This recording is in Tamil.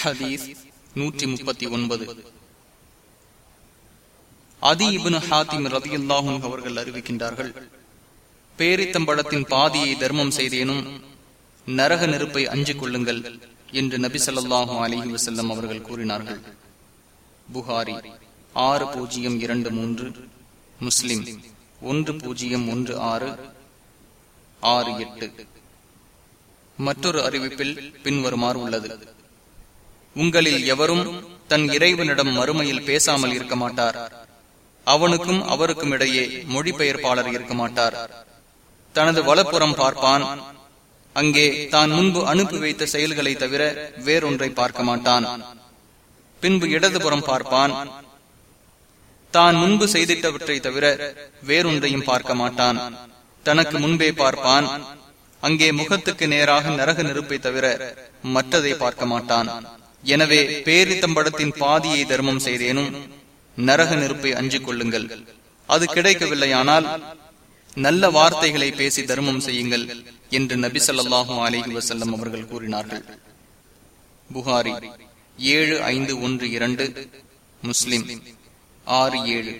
ஹதீஸ் நூற்றி முப்பத்தி ஒன்பது. அதி இபுன் ஹாத்திம் ரதியுல்லாஹும் அவர்கள் அறிவிக்கின்றார்கள் பேரித்தம்பழத்தின் பாதியை தர்மம் செய்தேனும் நரக நெருப்பை அஞ்சு கொள்ளுங்கள் என்று நபி சொல்லாஹு அலிஹி வசல்லம் அவர்கள் கூறினார்கள். புகாரி ஆறு பூஜ்ஜியம் இரண்டு மூன்று முஸ்லிம் ஒன்று பூஜ்ஜியம் ஒன்று ஆறு ஆறு எட்டு. மற்றொரு அறிவிப்பில் பின்வருமாறு உள்ளது. உங்களில் எவரும் தன் இறைவனிடம் மறுமையில் பேசாமல் இருக்க மாட்டார். அவனுக்கும் அவருக்கும் இடையே மொழிபெயர்ப்பாளர் இருக்க மாட்டார். தனது வலப்புறம் பார்ப்பான். அங்கே தான் முன்பு அனுப்பி வைத்த செயல்களை தவிர வேறொன்றை பார்க்க மாட்டான். பின்பு இடதுபுறம் பார்ப்பான். தான் முன்பு செய்திட்டவற்றை தவிர வேறொன்றையும் பார்க்க மாட்டான். தனக்கு முன்பே பார்ப்பான். அங்கே முகத்துக்கு நேராக நரக நெருப்பை தவிர மற்றதை பார்க்க மாட்டான். எனவே பேரித்தம்படத்தின் பாதியை தர்மம் செய்தேனும் நரக நெருப்பை அஞ்சிக் கொள்ளுங்கள். அது கிடைக்கவில்லையானால் நல்ல வார்த்தைகளை பேசி தர்மம் செய்யுங்கள் என்று நபி சொல்லாஹும் அலிஹி வசல்லம் அவர்கள் கூறினார்கள். புகாரி ஏழு ஐந்து ஒன்று இரண்டு முஸ்லிம் ஆறு ஏழு.